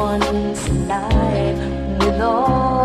once alive with all.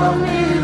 me.